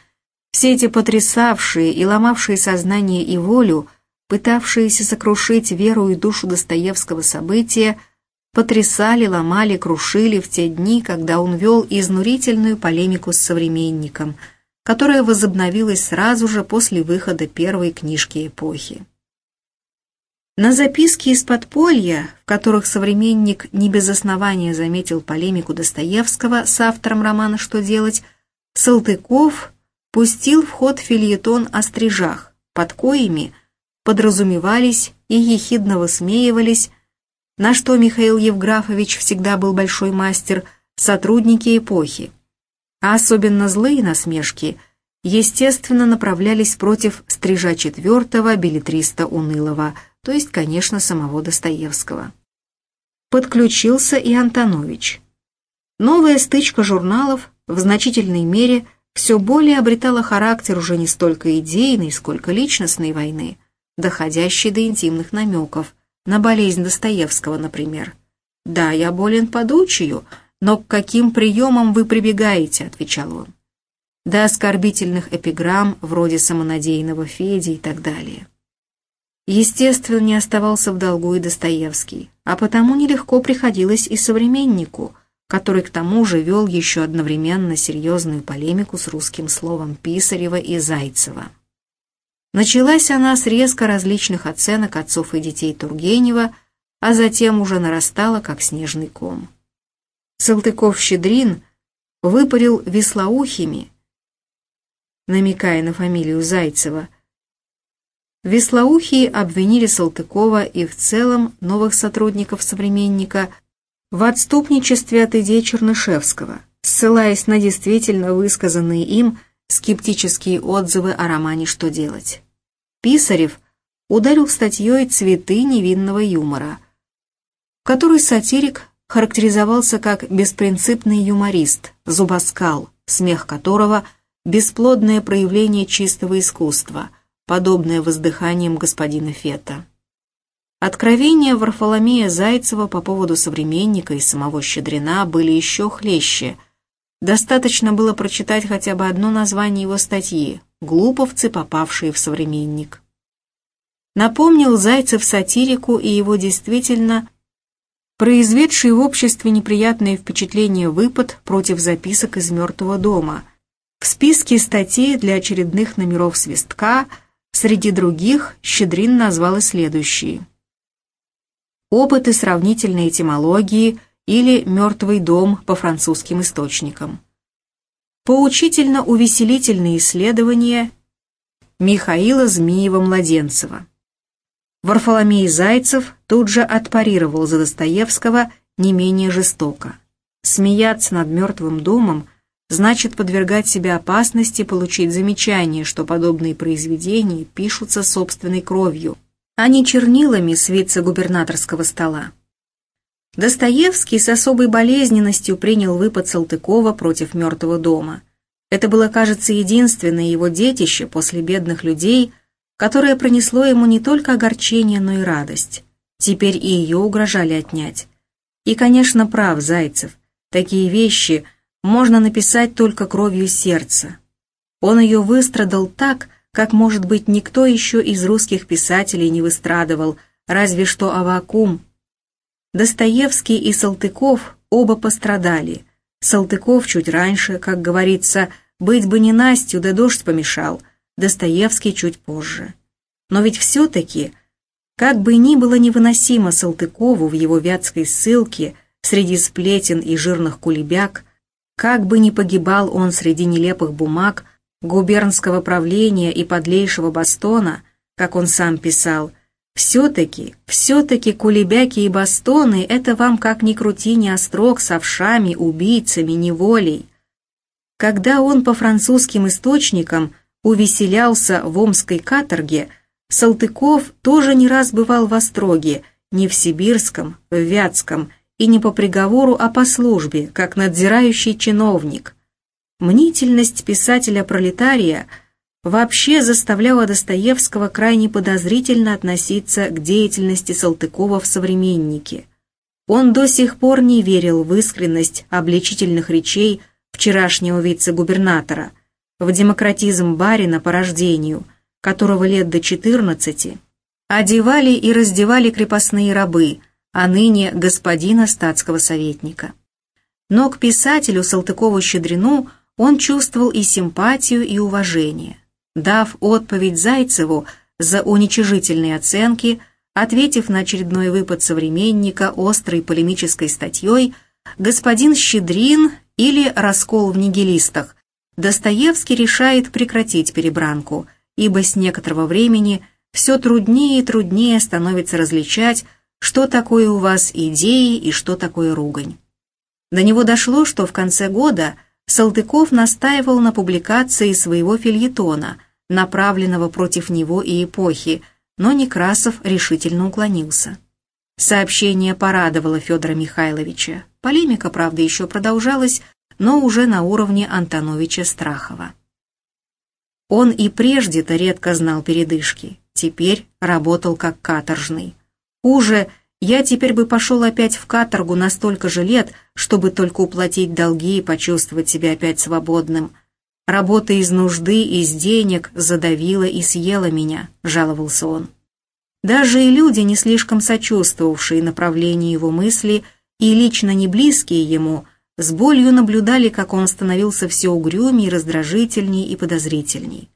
все эти потрясавшие и ломавшие сознание и волю, пытавшиеся сокрушить веру и душу Достоевского события, потрясали, ломали, крушили в те дни, когда он вел изнурительную полемику с современником, которая возобновилась сразу же после выхода первой книжки эпохи. На записки из подполья, в которых современник не без основания заметил полемику Достоевского с автором романа «Что делать», Салтыков пустил в ход фильетон о стрижах, под коими подразумевались и ехидно высмеивались, на что Михаил Евграфович всегда был большой мастер, сотрудники эпохи. А особенно злые насмешки, естественно, направлялись против стрижа четвертого билетриста Унылова, то есть, конечно, самого Достоевского. Подключился и Антонович. Новая стычка журналов в значительной мере – все более обретала характер уже не столько идейной, сколько личностной войны, доходящей до интимных намеков, на болезнь Достоевского, например. «Да, я болен подучию, но к каким приемам вы прибегаете?» — отвечал он. До оскорбительных эпиграмм, вроде самонадеянного Феди и так далее. Естественно, не оставался в долгу и Достоевский, а потому нелегко приходилось и современнику — который к тому же вел еще одновременно серьезную полемику с русским словом Писарева и Зайцева. Началась она с резко различных оценок отцов и детей Тургенева, а затем уже нарастала, как снежный ком. Салтыков-Щедрин выпарил веслоухими, намекая на фамилию Зайцева. Веслоухие обвинили Салтыкова и в целом новых сотрудников «Современника» в отступничестве от идей Чернышевского, ссылаясь на действительно высказанные им скептические отзывы о романе «Что делать?». Писарев ударил статьей «Цветы невинного юмора», в которой сатирик характеризовался как беспринципный юморист, зубоскал, смех которого – бесплодное проявление чистого искусства, подобное воздыханиям господина Фета. Откровения Варфоломея Зайцева по поводу современника и самого Щедрина были еще хлеще. Достаточно было прочитать хотя бы одно название его статьи «Глуповцы, попавшие в современник». Напомнил Зайцев сатирику и его действительно произведший в обществе неприятное впечатление выпад против записок из «Мертвого дома». В списке статей для очередных номеров «Свистка» среди других Щедрин назвал и следующие – опыты сравнительной этимологии или «Мертвый дом» по французским источникам. Поучительно-увеселительные исследования Михаила Змеева-Младенцева. Варфоломей Зайцев тут же отпарировал за Достоевского не менее жестоко. Смеяться над мертвым домом значит подвергать себя опасности получить замечание, что подобные произведения пишутся собственной кровью – а не чернилами с вице-губернаторского стола. Достоевский с особой болезненностью принял выпад Салтыкова против «Мертвого дома». Это было, кажется, единственное его детище после бедных людей, которое пронесло ему не только огорчение, но и радость. Теперь и ее угрожали отнять. И, конечно, прав Зайцев. Такие вещи можно написать только кровью сердца. Он ее выстрадал так, как, может быть, никто еще из русских писателей не выстрадывал, разве что Авакум. Достоевский и Салтыков оба пострадали. Салтыков чуть раньше, как говорится, быть бы не Настю, да дождь помешал, Достоевский чуть позже. Но ведь все-таки, как бы ни было невыносимо Салтыкову в его вятской ссылке среди сплетен и жирных кулебяк, Как бы ни погибал он среди нелепых бумаг, губернского правления и подлейшего бастона, как он сам писал, все-таки, все-таки кулебяки и бастоны — это вам как ни крути не острог с овшами, убийцами, неволей. Когда он по французским источникам увеселялся в Омской каторге, Салтыков тоже не раз бывал в Остроге, не в Сибирском, в Вятском, и не по приговору, а по службе, как надзирающий чиновник. Мнительность писателя-пролетария — вообще заставляла Достоевского крайне подозрительно относиться к деятельности Салтыкова в «Современнике». Он до сих пор не верил в искренность обличительных речей вчерашнего вице-губернатора, в демократизм барина по рождению, которого лет до 14 одевали и раздевали крепостные рабы, а ныне господина статского советника. Но к писателю Салтыкову-Щедрину он чувствовал и симпатию, и уважение дав отповедь Зайцеву за уничижительные оценки, ответив на очередной выпад современника острой полемической статьей «Господин Щедрин» или «Раскол в нигилистах», Достоевский решает прекратить перебранку, ибо с некоторого времени все труднее и труднее становится различать, что такое у вас идеи и что такое ругань. До него дошло, что в конце года Салтыков настаивал на публикации своего фильетона – направленного против него и эпохи, но Некрасов решительно уклонился. Сообщение порадовало Федора Михайловича. Полемика, правда, еще продолжалась, но уже на уровне Антоновича Страхова. Он и прежде-то редко знал передышки, теперь работал как каторжный. Хуже, я теперь бы пошел опять в каторгу на столько же лет, чтобы только уплатить долги и почувствовать себя опять свободным – Работа из нужды, из денег задавила и съела меня», — жаловался он. Даже и люди, не слишком сочувствовавшие направлению его мысли и лично не близкие ему, с болью наблюдали, как он становился все угрюмей, раздражительней и подозрительней.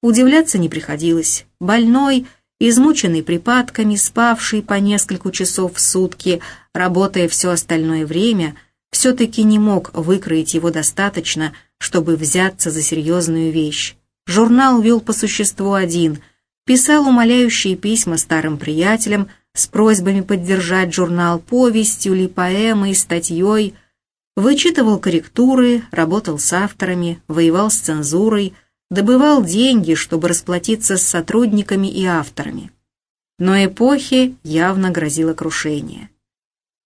Удивляться не приходилось. Больной, измученный припадками, спавший по несколько часов в сутки, работая все остальное время, все-таки не мог выкроить его достаточно, чтобы взяться за серьезную вещь. Журнал вел по существу один, писал умоляющие письма старым приятелям с просьбами поддержать журнал повестью или поэмой, статьей, вычитывал корректуры, работал с авторами, воевал с цензурой, добывал деньги, чтобы расплатиться с сотрудниками и авторами. Но эпохе явно грозило крушение.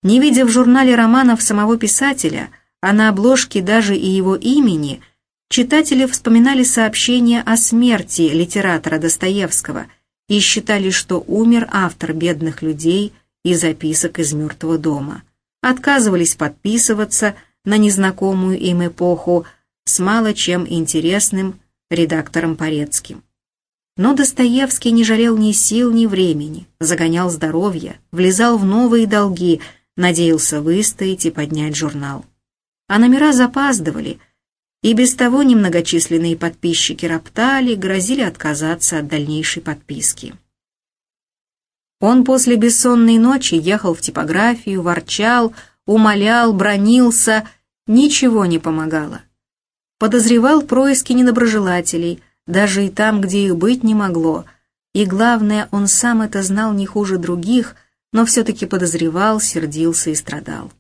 Не видя в журнале романов самого писателя – а на обложке даже и его имени читатели вспоминали сообщение о смерти литератора Достоевского и считали, что умер автор «Бедных людей» и записок из «Мертвого дома». Отказывались подписываться на незнакомую им эпоху с мало чем интересным редактором Порецким. Но Достоевский не жалел ни сил, ни времени, загонял здоровье, влезал в новые долги, надеялся выстоять и поднять журнал а номера запаздывали, и без того немногочисленные подписчики роптали, грозили отказаться от дальнейшей подписки. Он после бессонной ночи ехал в типографию, ворчал, умолял, бронился, ничего не помогало. Подозревал происки недоброжелателей, даже и там, где их быть не могло, и главное, он сам это знал не хуже других, но все-таки подозревал, сердился и страдал.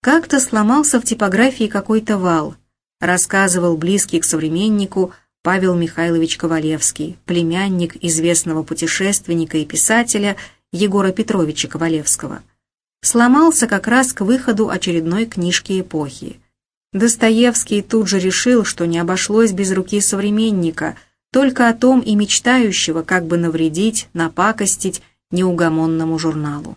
Как-то сломался в типографии какой-то вал, рассказывал близкий к современнику Павел Михайлович Ковалевский, племянник известного путешественника и писателя Егора Петровича Ковалевского. Сломался как раз к выходу очередной книжки эпохи. Достоевский тут же решил, что не обошлось без руки современника, только о том и мечтающего, как бы навредить, напакостить неугомонному журналу.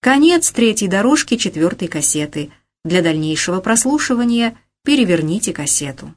Конец третьей дорожки четвертой кассеты. Для дальнейшего прослушивания переверните кассету.